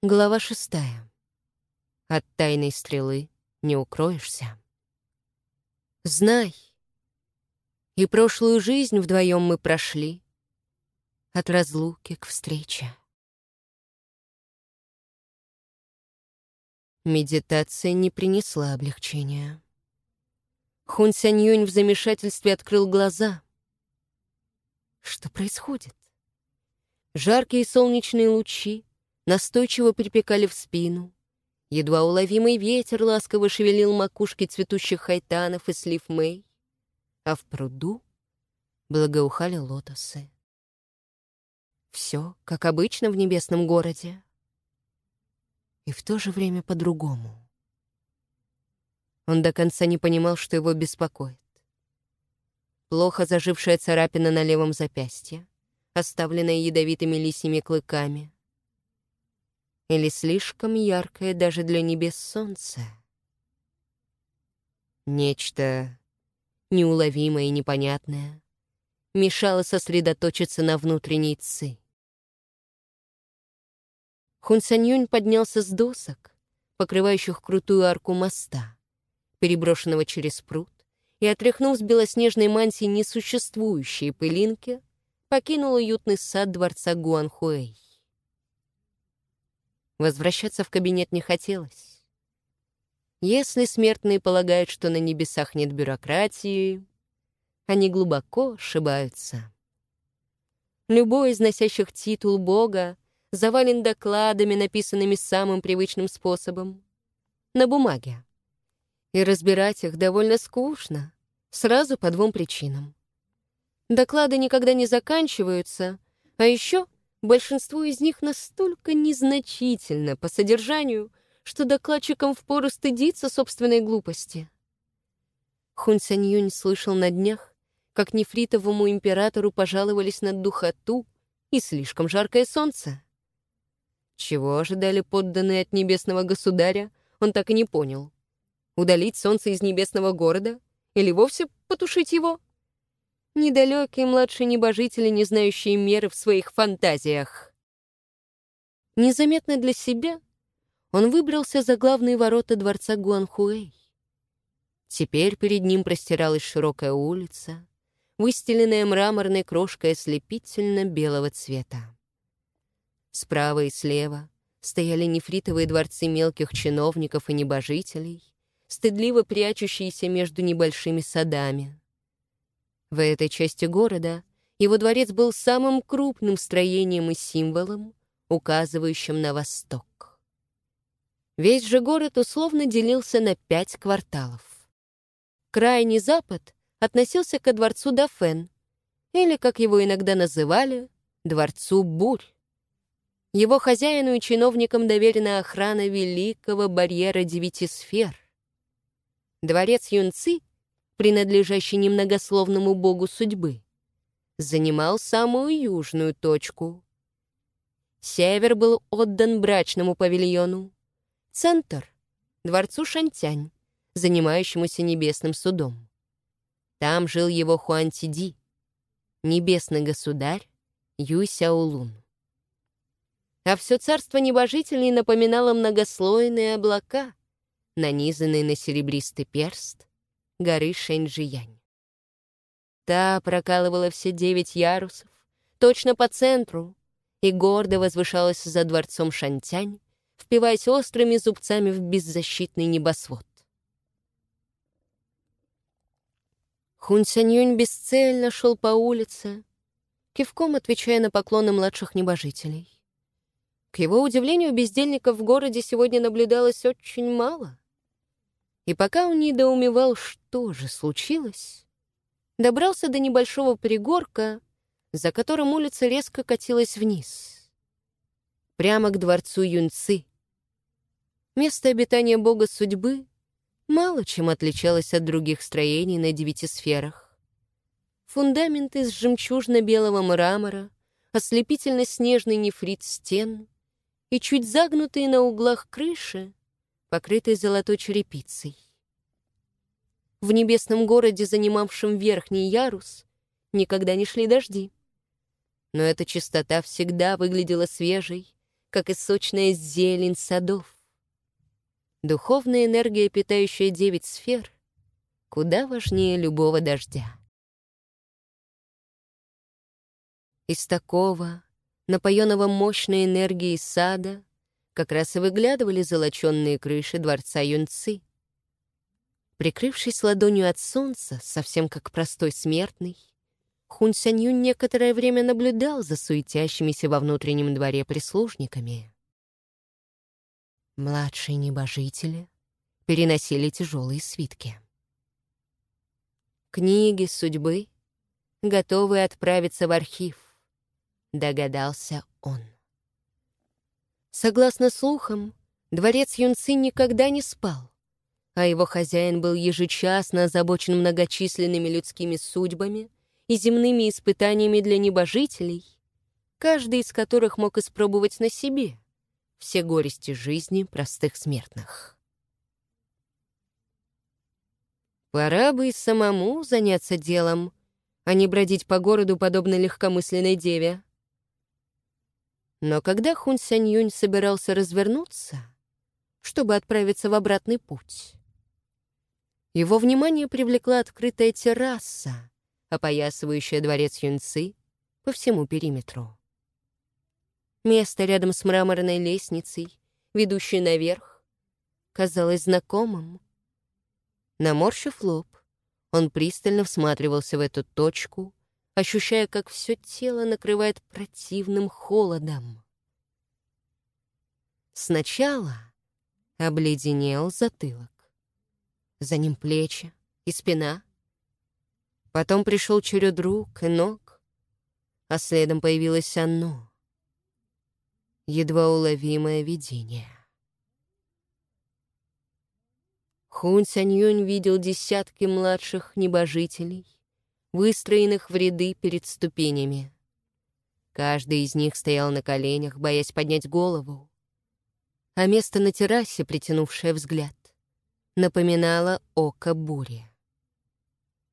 Глава шестая. От тайной стрелы не укроешься. Знай, и прошлую жизнь вдвоем мы прошли от разлуки к встрече. Медитация не принесла облегчения. Хун Сянь Юнь в замешательстве открыл глаза. Что происходит? Жаркие солнечные лучи настойчиво припекали в спину. Едва уловимый ветер ласково шевелил макушки цветущих хайтанов и слив мэй, а в пруду благоухали лотосы. Все, как обычно в небесном городе. И в то же время по-другому. Он до конца не понимал, что его беспокоит. Плохо зажившая царапина на левом запястье, оставленная ядовитыми лисьими клыками. Или слишком яркое даже для небес солнце. Нечто неуловимое и непонятное мешало сосредоточиться на внутренней ци. Хун Саньюнь поднялся с досок, покрывающих крутую арку моста, переброшенного через пруд, и, отряхнув с белоснежной мантии несуществующие пылинки, покинул уютный сад дворца Гуанхуэй. Возвращаться в кабинет не хотелось. Если смертные полагают, что на небесах нет бюрократии, они глубоко ошибаются. Любой из носящих титул Бога завален докладами, написанными самым привычным способом — на бумаге. И разбирать их довольно скучно, сразу по двум причинам. Доклады никогда не заканчиваются, а еще большинство из них настолько незначительно по содержанию, что докладчикам впору стыдиться собственной глупости. Хун Юнь слышал на днях, как нефритовому императору пожаловались на духоту и слишком жаркое солнце. Чего ожидали подданные от небесного государя, он так и не понял. Удалить солнце из небесного города или вовсе потушить его? Недалекие младшие небожители, не знающие меры в своих фантазиях. Незаметно для себя он выбрался за главные ворота дворца Гуанхуэй. Теперь перед ним простиралась широкая улица, выстеленная мраморной крошкой ослепительно белого цвета. Справа и слева стояли нефритовые дворцы мелких чиновников и небожителей, стыдливо прячущиеся между небольшими садами. В этой части города его дворец был самым крупным строением и символом, указывающим на восток. Весь же город условно делился на пять кварталов. Крайний запад относился ко дворцу Дафен, или, как его иногда называли, дворцу Бурь. Его хозяину и чиновникам доверена охрана великого барьера девяти сфер. Дворец Юнци, принадлежащий немногословному богу судьбы, занимал самую южную точку. Север был отдан брачному павильону. Центр — дворцу Шантянь, занимающемуся небесным судом. Там жил его Хуан Тиди, небесный государь Юй Сяолун а все царство небожителей напоминало многослойные облака, нанизанные на серебристый перст горы Шэньчжиянь. Та прокалывала все девять ярусов, точно по центру, и гордо возвышалась за дворцом Шантянь, впиваясь острыми зубцами в беззащитный небосвод. Хун Сяньюнь бесцельно шел по улице, кивком отвечая на поклоны младших небожителей. К его удивлению, бездельников в городе сегодня наблюдалось очень мало. И пока он недоумевал, что же случилось, добрался до небольшого пригорка, за которым улица резко катилась вниз. Прямо к дворцу Юнцы. Место обитания бога судьбы мало чем отличалось от других строений на девяти сферах. Фундамент из жемчужно-белого мрамора, ослепительно-снежный нефрит стен — и чуть загнутые на углах крыши, покрытые золотой черепицей. В небесном городе, занимавшем верхний ярус, никогда не шли дожди. Но эта чистота всегда выглядела свежей, как и сочная зелень садов. Духовная энергия, питающая девять сфер, куда важнее любого дождя. Из такого, напоенного мощной энергией сада, как раз и выглядывали золоченные крыши дворца Юнцы. Прикрывшись ладонью от солнца, совсем как простой смертный, Хун Сяньюнь некоторое время наблюдал за суетящимися во внутреннем дворе прислужниками. Младшие небожители переносили тяжелые свитки. Книги судьбы, готовы отправиться в архив, догадался он. Согласно слухам, дворец Юнцы никогда не спал, а его хозяин был ежечасно озабочен многочисленными людскими судьбами и земными испытаниями для небожителей, каждый из которых мог испробовать на себе все горести жизни простых смертных. Пора бы и самому заняться делом, а не бродить по городу, подобно легкомысленной деве. Но когда Хун Сянь Юнь собирался развернуться, чтобы отправиться в обратный путь, его внимание привлекла открытая терраса, опоясывающая дворец Юнцы по всему периметру. Место рядом с мраморной лестницей, ведущей наверх, казалось знакомым. Наморщив лоб, он пристально всматривался в эту точку, ощущая, как все тело накрывает противным холодом. Сначала обледенел затылок, за ним плечи и спина. Потом пришел черед рук и ног, а следом появилось оно, едва уловимое видение. Хун Сяньюнь видел десятки младших небожителей, выстроенных в ряды перед ступенями. Каждый из них стоял на коленях, боясь поднять голову. А место на террасе, притянувшее взгляд, напоминало око бури.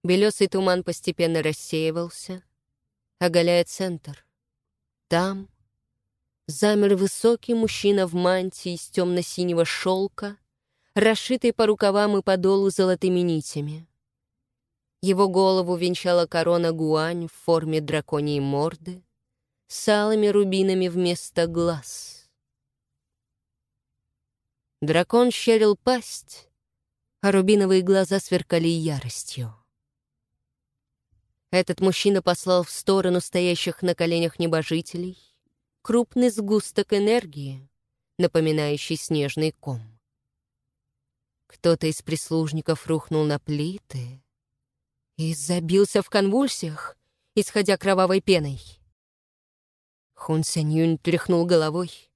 Белесый туман постепенно рассеивался, оголяя центр. Там замер высокий мужчина в мантии из темно-синего шелка, расшитый по рукавам и по долу золотыми нитями. Его голову венчала корона гуань в форме драконьей морды с алыми рубинами вместо глаз. Дракон щерил пасть, а рубиновые глаза сверкали яростью. Этот мужчина послал в сторону стоящих на коленях небожителей крупный сгусток энергии, напоминающий снежный ком. Кто-то из прислужников рухнул на плиты и забился в конвульсиях, исходя кровавой пеной. Хун Сянь тряхнул головой,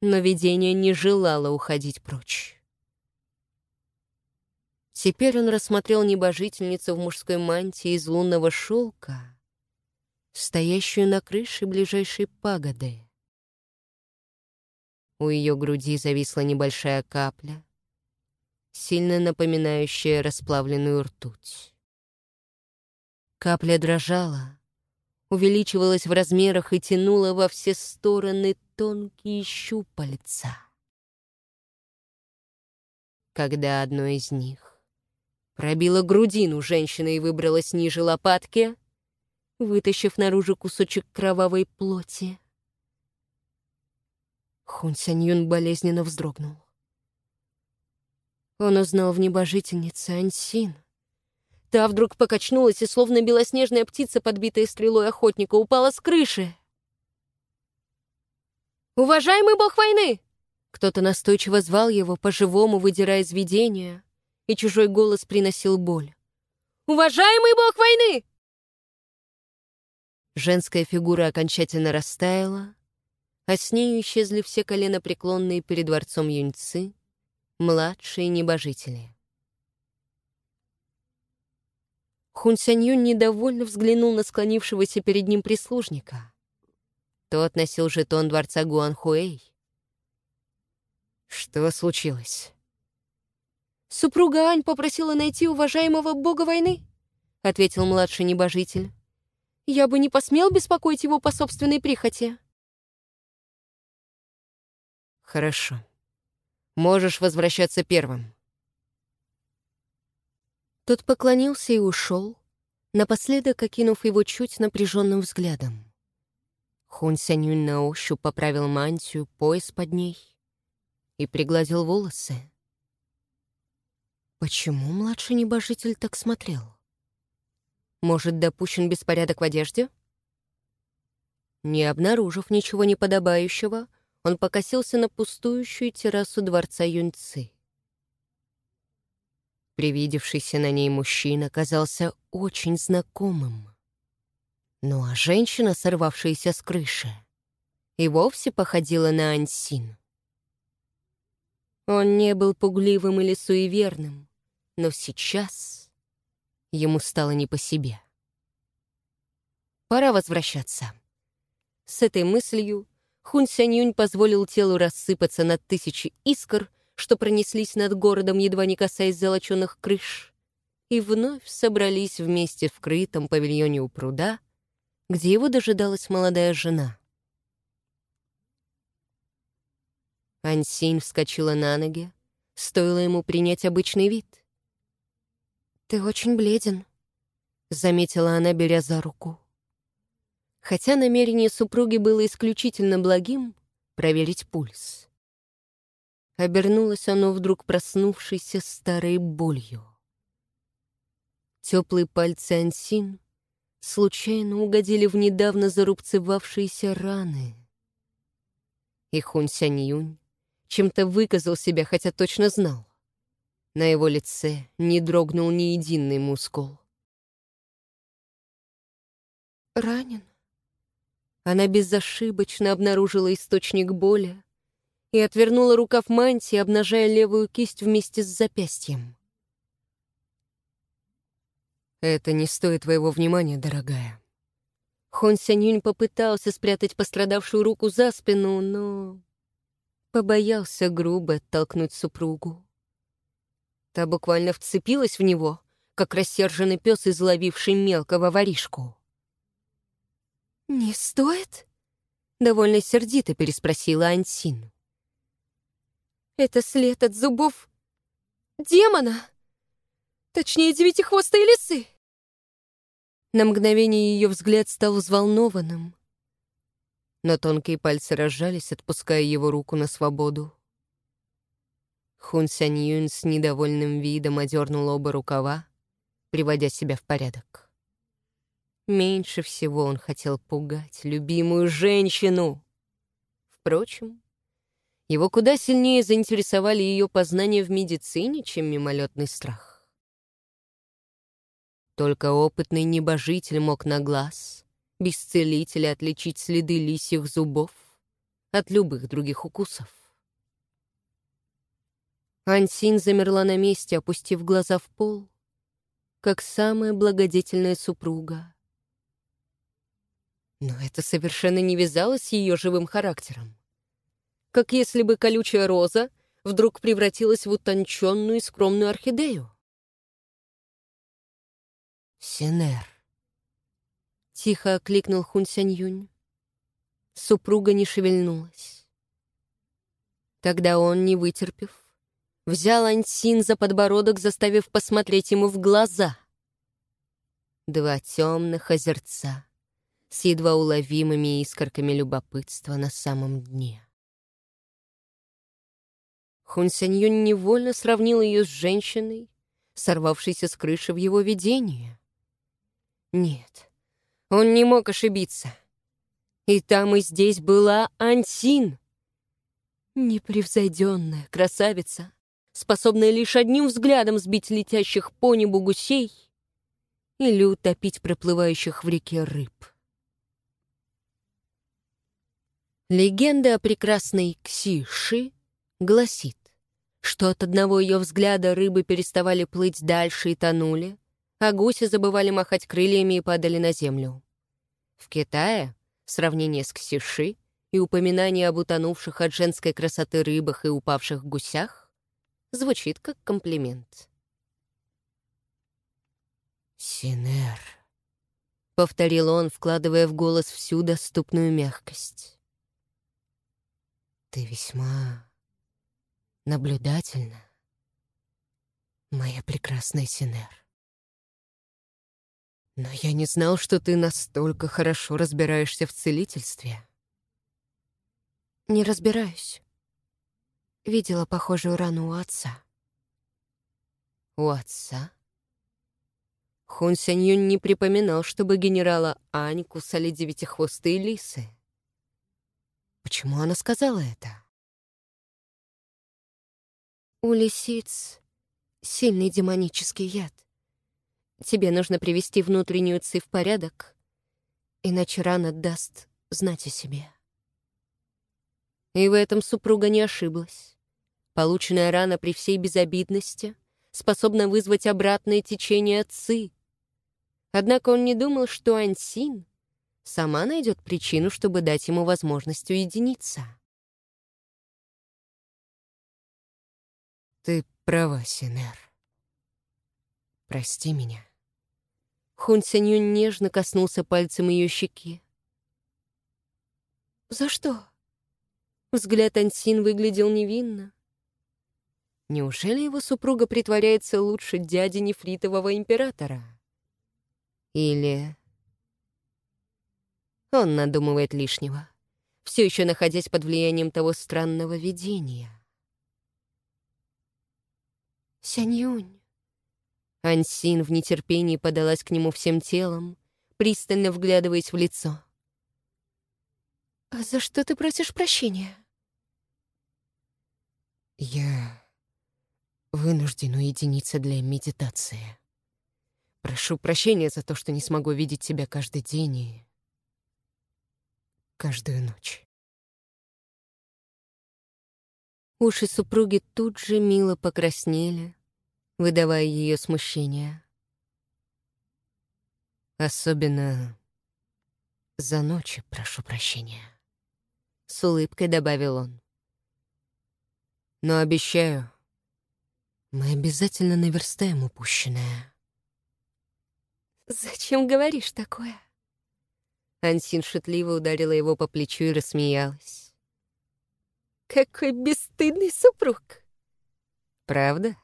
но видение не желало уходить прочь. Теперь он рассмотрел небожительницу в мужской мантии из лунного шелка, стоящую на крыше ближайшей пагоды. У ее груди зависла небольшая капля, сильно напоминающая расплавленную ртуть. Капля дрожала, увеличивалась в размерах и тянула во все стороны тонкие щупальца. Когда одно из них пробило грудину женщины и выбралось ниже лопатки — вытащив наружу кусочек кровавой плоти. Хун Сяньюн болезненно вздрогнул. Он узнал в небожительнице Ансин. Та вдруг покачнулась и, словно белоснежная птица, подбитая стрелой охотника, упала с крыши. «Уважаемый бог войны!» Кто-то настойчиво звал его, по-живому выдирая из видения, и чужой голос приносил боль. «Уважаемый бог войны! Женская фигура окончательно растаяла, а с нею исчезли все коленопреклонные перед дворцом юньцы, младшие небожители. Хун Сяньюнь недовольно взглянул на склонившегося перед ним прислужника. Тот носил жетон дворца Гуанхуэй. Что случилось? «Супруга Ань попросила найти уважаемого бога войны», — ответил младший небожитель. Я бы не посмел беспокоить его по собственной прихоти. Хорошо. Можешь возвращаться первым. Тот поклонился и ушел, напоследок окинув его чуть напряженным взглядом. Хун Сянюнь на ощупь поправил мантию, пояс под ней и пригладил волосы. Почему младший небожитель так смотрел? Может, допущен беспорядок в одежде? Не обнаружив ничего неподобающего, он покосился на пустующую террасу дворца Юньцы. Привидевшийся на ней мужчина казался очень знакомым. Ну а женщина, сорвавшаяся с крыши, и вовсе походила на Ансин. Он не был пугливым или суеверным, но сейчас ему стало не по себе. Пора возвращаться. С этой мыслью Хун Сянь позволил телу рассыпаться на тысячи искр, что пронеслись над городом, едва не касаясь золоченных крыш, и вновь собрались вместе в крытом павильоне у пруда, где его дожидалась молодая жена. Ансинь вскочила на ноги, стоило ему принять обычный вид. «Ты очень бледен», — заметила она, беря за руку. Хотя намерение супруги было исключительно благим — проверить пульс. Обернулось оно вдруг проснувшейся старой болью. Теплые пальцы Ансин случайно угодили в недавно зарубцевавшиеся раны. И Хун Сянь Юнь чем-то выказал себя, хотя точно знал. На его лице не дрогнул ни единый мускул. «Ранен?» Она безошибочно обнаружила источник боли и отвернула рукав мантии, обнажая левую кисть вместе с запястьем. «Это не стоит твоего внимания, дорогая». Хон Сянюнь попытался спрятать пострадавшую руку за спину, но побоялся грубо оттолкнуть супругу. Та буквально вцепилась в него, как рассерженный пес, изловивший мелкого воришку. «Не стоит?» — довольно сердито переспросила Ансин. «Это след от зубов демона!» Точнее, девятихвостой лисы. На мгновение ее взгляд стал взволнованным. Но тонкие пальцы разжались, отпуская его руку на свободу. Хун Сянь Юнь с недовольным видом одернул оба рукава, приводя себя в порядок. Меньше всего он хотел пугать любимую женщину. Впрочем, его куда сильнее заинтересовали ее познания в медицине, чем мимолетный страх. Только опытный небожитель мог на глаз, без целителя отличить следы лисьих зубов от любых других укусов. Ансин замерла на месте, опустив глаза в пол, как самая благодетельная супруга. Но это совершенно не вязалось с ее живым характером. Как если бы колючая роза вдруг превратилась в утонченную и скромную орхидею. «Синер!» Тихо окликнул Хун Сянь Юнь. Супруга не шевельнулась. Тогда он, не вытерпев, взял Ансин за подбородок, заставив посмотреть ему в глаза. Два темных озерца с едва уловимыми искорками любопытства на самом дне. Хун невольно сравнил ее с женщиной, сорвавшейся с крыши в его видении. Нет, он не мог ошибиться. И там, и здесь была Ансин. Непревзойденная красавица, способная лишь одним взглядом сбить летящих по небу гусей или утопить проплывающих в реке рыб. Легенда о прекрасной Кси-Ши гласит, что от одного ее взгляда рыбы переставали плыть дальше и тонули, а гуси забывали махать крыльями и падали на землю. В Китае сравнение с ксиши и упоминание об утонувших от женской красоты рыбах и упавших гусях звучит как комплимент. «Синер», — повторил он, вкладывая в голос всю доступную мягкость. «Ты весьма наблюдательна, моя прекрасная Синер. Но я не знал, что ты настолько хорошо разбираешься в целительстве. Не разбираюсь. Видела похожую рану у отца. У отца? Хун Сяньюнь не припоминал, чтобы генерала Ань кусали девятихвостые лисы. Почему она сказала это? У лисиц сильный демонический яд. Тебе нужно привести внутреннюю ци в порядок, иначе рана даст знать о себе. И в этом супруга не ошиблась. Полученная рана при всей безобидности способна вызвать обратное течение ци. Однако он не думал, что Ансин сама найдет причину, чтобы дать ему возможность уединиться. «Ты права, Синер. Прости меня». Хун Сянюнь нежно коснулся пальцем ее щеки. «За что?» Взгляд Ансин выглядел невинно. Неужели его супруга притворяется лучше дяди нефритового императора? Или... Он надумывает лишнего, все еще находясь под влиянием того странного видения. Сяньюнь. Ансин в нетерпении подалась к нему всем телом, пристально вглядываясь в лицо. «А за что ты просишь прощения?» «Я вынужден уединиться для медитации. Прошу прощения за то, что не смогу видеть тебя каждый день и каждую ночь». Уши супруги тут же мило покраснели, выдавая ее смущение. Особенно за ночи прошу прощения. С улыбкой добавил он. Но обещаю, мы обязательно наверстаем упущенное. «Зачем говоришь такое?» Ансин шутливо ударила его по плечу и рассмеялась. «Какой бесстыдный супруг!» «Правда?»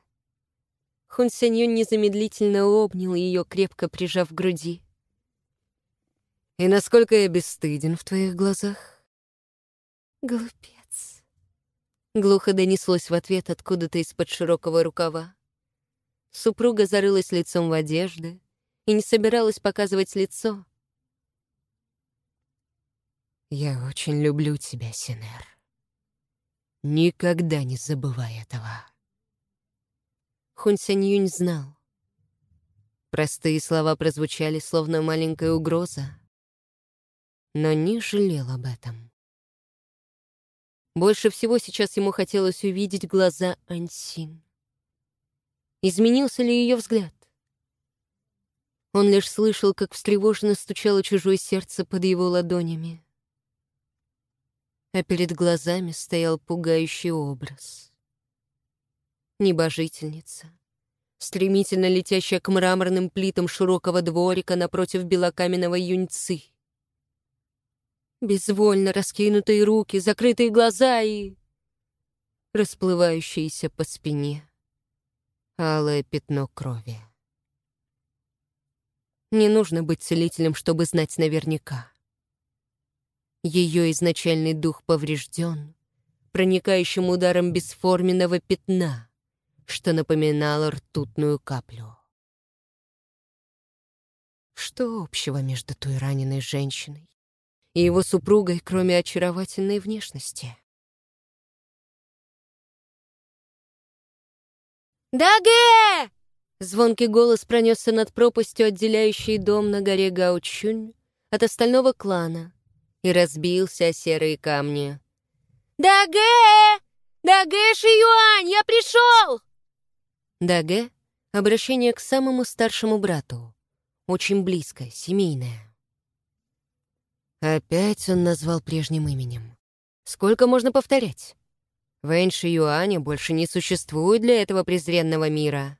Хун Сяньюнь незамедлительно обнял ее, крепко прижав к груди. «И насколько я бесстыден в твоих глазах?» «Глупец!» Глухо донеслось в ответ откуда-то из-под широкого рукава. Супруга зарылась лицом в одежды и не собиралась показывать лицо. «Я очень люблю тебя, Синер. Никогда не забывай этого». Хун Юнь знал. Простые слова прозвучали, словно маленькая угроза, но не жалел об этом. Больше всего сейчас ему хотелось увидеть глаза Ансин. Изменился ли ее взгляд? Он лишь слышал, как встревоженно стучало чужое сердце под его ладонями. А перед глазами стоял пугающий образ. Небожительница, стремительно летящая к мраморным плитам широкого дворика напротив белокаменного юньцы — Безвольно раскинутые руки, закрытые глаза и... Расплывающиеся по спине. Алое пятно крови. Не нужно быть целителем, чтобы знать наверняка. Ее изначальный дух поврежден, проникающим ударом бесформенного пятна, что напоминало ртутную каплю. Что общего между той раненой женщиной и его супругой, кроме очаровательной внешности. «Даге!» Звонкий голос пронесся над пропастью, отделяющей дом на горе Гаучунь от остального клана, и разбился о серые камни. «Даге! Даге Шиюань, я пришел!» Даге — обращение к самому старшему брату, очень близкое, семейное. Опять он назвал прежним именем. Сколько можно повторять? Вэньши Юаня больше не существует для этого презренного мира.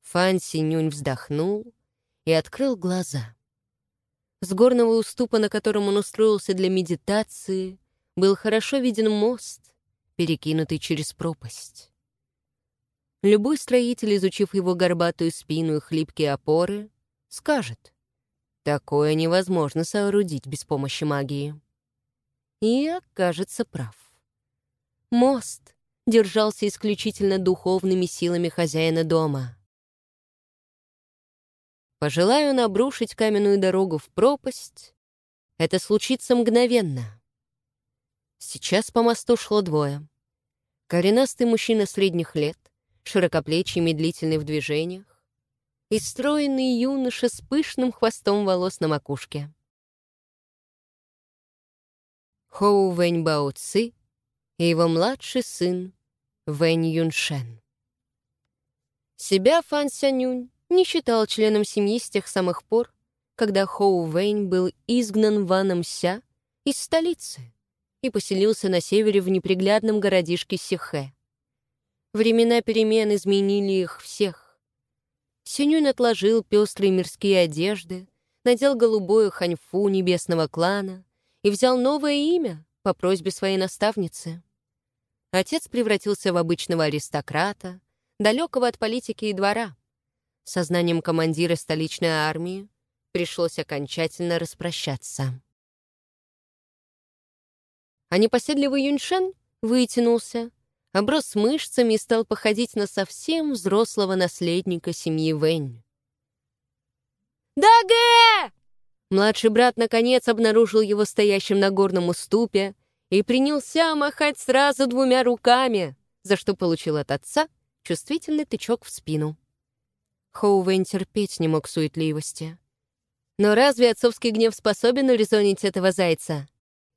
Фан Синюнь вздохнул и открыл глаза. С горного уступа, на котором он устроился для медитации, был хорошо виден мост, перекинутый через пропасть. Любой строитель, изучив его горбатую спину и хлипкие опоры, скажет, такое невозможно соорудить без помощи магии. И окажется прав. Мост держался исключительно духовными силами хозяина дома. Пожелаю набрушить каменную дорогу в пропасть, это случится мгновенно. Сейчас по мосту шло двое. Коренастый мужчина средних лет, широкоплечий, медлительный в движениях, и стройный юноша с пышным хвостом волос на макушке. Хоу Вэнь Бао Ци и его младший сын Вэнь Юншен. Себя Фан Сянюнь не считал членом семьи с тех самых пор, когда Хоу Вэнь был изгнан Ваном Ся из столицы и поселился на севере в неприглядном городишке Сихэ. Времена перемен изменили их всех. Синюнь отложил пестрые мирские одежды, надел голубую ханьфу небесного клана и взял новое имя по просьбе своей наставницы. Отец превратился в обычного аристократа, далекого от политики и двора. Сознанием командира столичной армии пришлось окончательно распрощаться. А непоседливый Юньшен вытянулся, оброс мышцами и стал походить на совсем взрослого наследника семьи Вэнь. «Дагэ!» Младший брат наконец обнаружил его стоящим на горном уступе и принялся махать сразу двумя руками, за что получил от отца чувствительный тычок в спину. Хоувейн терпеть не мог суетливости. Но разве отцовский гнев способен урезонить этого зайца?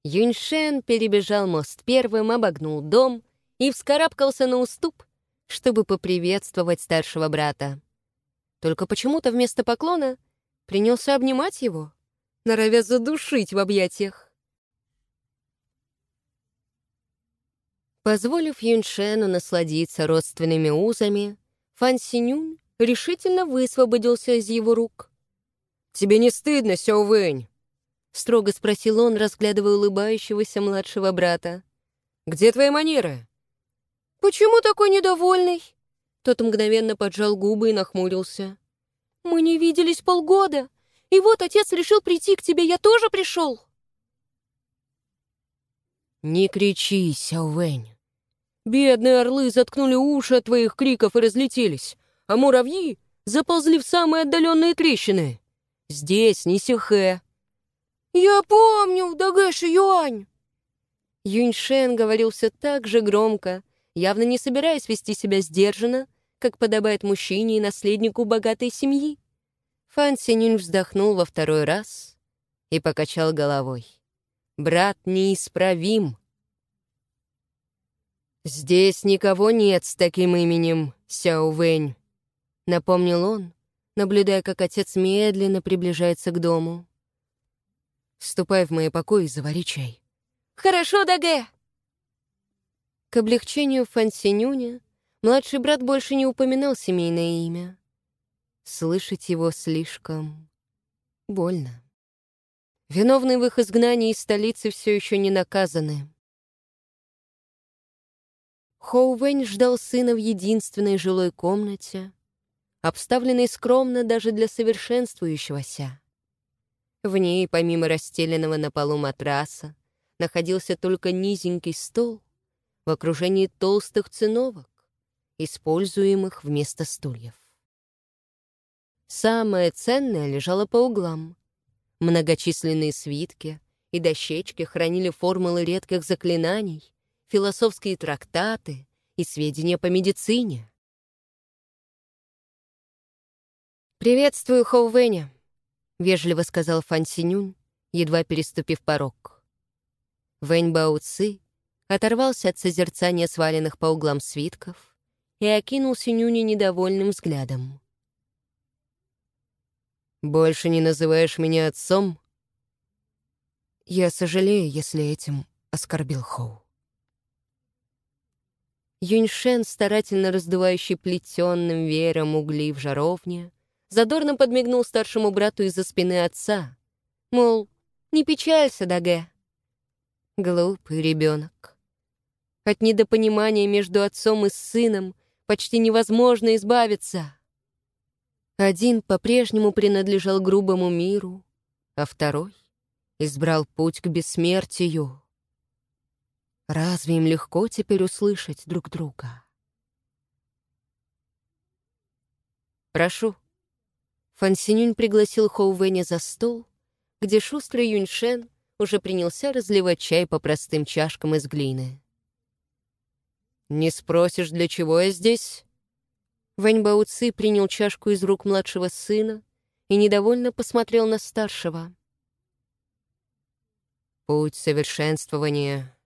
Юньшен перебежал мост первым, обогнул дом и вскарабкался на уступ, чтобы поприветствовать старшего брата. Только почему-то вместо поклона принялся обнимать его, норовя задушить в объятиях. Позволив Юньшену насладиться родственными узами, Фан Синюнь решительно высвободился из его рук. «Тебе не стыдно, Сяо Вэнь?» — строго спросил он, разглядывая улыбающегося младшего брата. «Где твои манеры?» «Почему такой недовольный?» Тот мгновенно поджал губы и нахмурился. «Мы не виделись полгода, и вот отец решил прийти к тебе, я тоже пришел!» «Не кричи, Сяовэнь. Бедные орлы заткнули уши от твоих криков и разлетелись, а муравьи заползли в самые отдаленные трещины. Здесь не Сихэ». «Я помню, Дагэши Юань!» Юньшен говорил все так же громко, явно не собираясь вести себя сдержанно, как подобает мужчине и наследнику богатой семьи. Фан Синюнь вздохнул во второй раз и покачал головой. Брат неисправим. «Здесь никого нет с таким именем, Сяо Вэнь», — напомнил он, наблюдая, как отец медленно приближается к дому. «Ступай в мои покои и завари чай». «Хорошо, Дагэ!» К облегчению Фансинюня младший брат больше не упоминал семейное имя. Слышать его слишком больно. Виновные в их изгнании из столицы все еще не наказаны. Хоу Вэнь ждал сына в единственной жилой комнате, обставленной скромно даже для совершенствующегося. В ней, помимо расстеленного на полу матраса, находился только низенький стол в окружении толстых циновок, используемых вместо стульев. Самое ценное лежало по углам, Многочисленные свитки и дощечки хранили формулы редких заклинаний, философские трактаты и сведения по медицине. «Приветствую, Хоувеня», — вежливо сказал Фан Синюнь, едва переступив порог. Вэнь Бао Ци оторвался от созерцания сваленных по углам свитков и окинул Синюня недовольным взглядом. «Больше не называешь меня отцом?» «Я сожалею, если этим оскорбил Хоу». Юньшен, старательно раздувающий плетенным веером угли в жаровне, задорно подмигнул старшему брату из-за спины отца. Мол, не печалься, Даге. Глупый ребенок. От недопонимания между отцом и сыном почти невозможно избавиться. Один по-прежнему принадлежал грубому миру, а второй избрал путь к бессмертию. Разве им легко теперь услышать друг друга? «Прошу». Фан Синюнь пригласил Хоу Вэня за стол, где шустрый Юньшен уже принялся разливать чай по простым чашкам из глины. «Не спросишь, для чего я здесь?» Вэнь Бао Ци принял чашку из рук младшего сына и недовольно посмотрел на старшего. «Путь совершенствования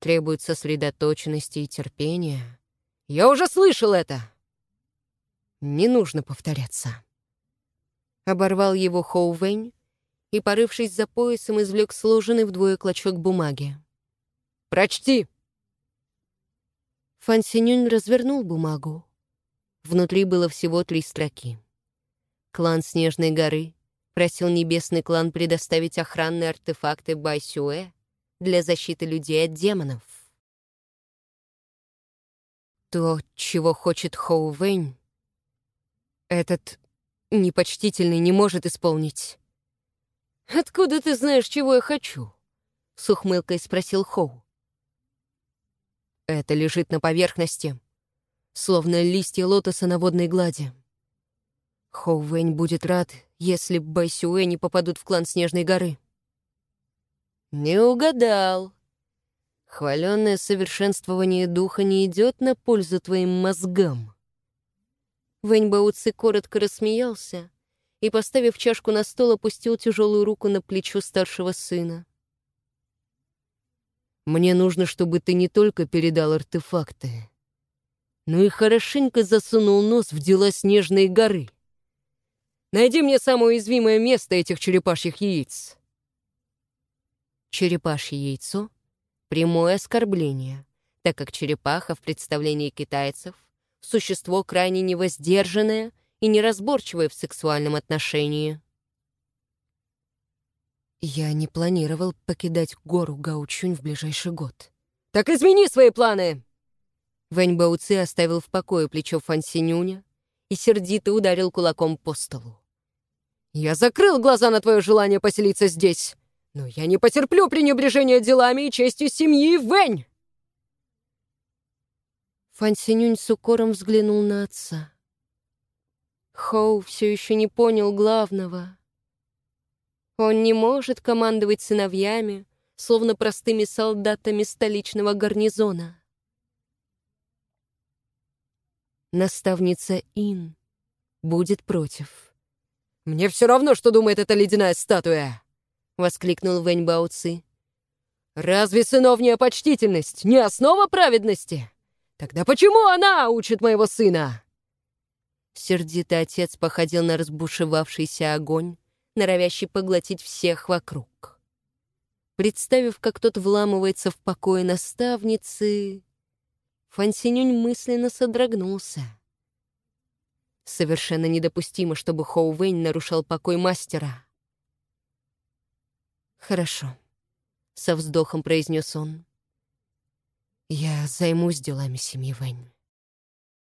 требует сосредоточенности и терпения. Я уже слышал это!» Не нужно повторяться. Оборвал его Хоу Вэнь и, порывшись за поясом, извлек сложенный вдвое клочок бумаги. «Прочти!» Фан Синюнь развернул бумагу. Внутри было всего три строки. Клан Снежной горы просил Небесный клан предоставить охранные артефакты Байсюэ для защиты людей от демонов. То, чего хочет Хоу Вэнь, этот непочтительный не может исполнить. «Откуда ты знаешь, чего я хочу?» — с ухмылкой спросил Хоу. Это лежит на поверхности, словно листья лотоса на водной глади. Хоу Вэнь будет рад, если Байсюэ не попадут в клан Снежной горы. Не угадал. Хваленное совершенствование духа не идет на пользу твоим мозгам. Вэнь Бауци коротко рассмеялся и, поставив чашку на стол, опустил тяжелую руку на плечо старшего сына. «Мне нужно, чтобы ты не только передал артефакты, но и хорошенько засунул нос в дела Снежной горы. Найди мне самое уязвимое место этих черепашьих яиц». Черепашье яйцо — прямое оскорбление, так как черепаха в представлении китайцев существо крайне невоздержанное и неразборчивое в сексуальном отношении. Я не планировал покидать гору Гаучунь в ближайший год. «Так измени свои планы!» Вэнь Бауци оставил в покое плечо Фан Синюня и сердито ударил кулаком по столу. «Я закрыл глаза на твое желание поселиться здесь, но я не потерплю пренебрежения делами и честью семьи Вэнь!» Фан Синюнь с укором взглянул на отца. Хоу все еще не понял главного. Он не может командовать сыновьями, словно простыми солдатами столичного гарнизона. Наставница Ин будет против. «Мне все равно, что думает эта ледяная статуя!» — воскликнул Вэнь Баоци. «Разве сыновняя почтительность не основа праведности?» Тогда почему она учит моего сына?» Сердитый отец походил на разбушевавшийся огонь, норовящий поглотить всех вокруг. Представив, как тот вламывается в покое наставницы, Фансинюнь мысленно содрогнулся. Совершенно недопустимо, чтобы Хоу Вэнь нарушал покой мастера. «Хорошо», — со вздохом произнес он. Я займусь делами семьи Вэнь.